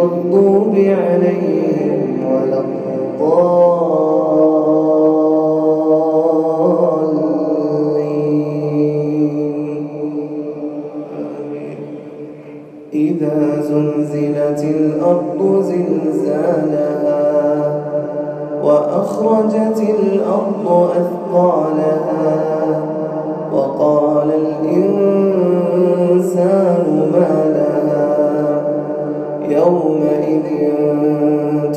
المغضوب عليهم ولا الضالين. إذا زلزلت الأرض زلزالها وأخرجت الأرض أثقالها وقال الإنسان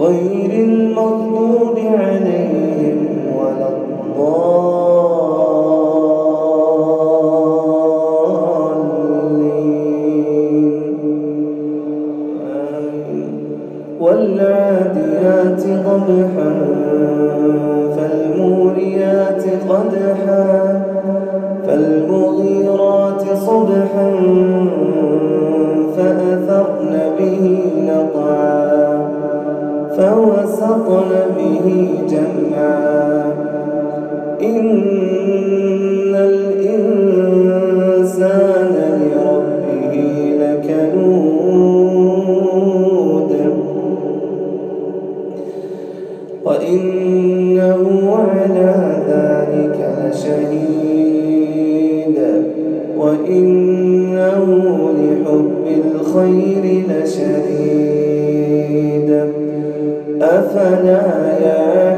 غير المغضوب عليهم ولا الضالين. والعاديات ضبحا فالموريات قدحا فالمغيرات صبحا فوسطن به جمعا إن الإنسان لربه لكنود. وإنه على ذلك لشهيد. وإنه لحب الخير لشديد أفلا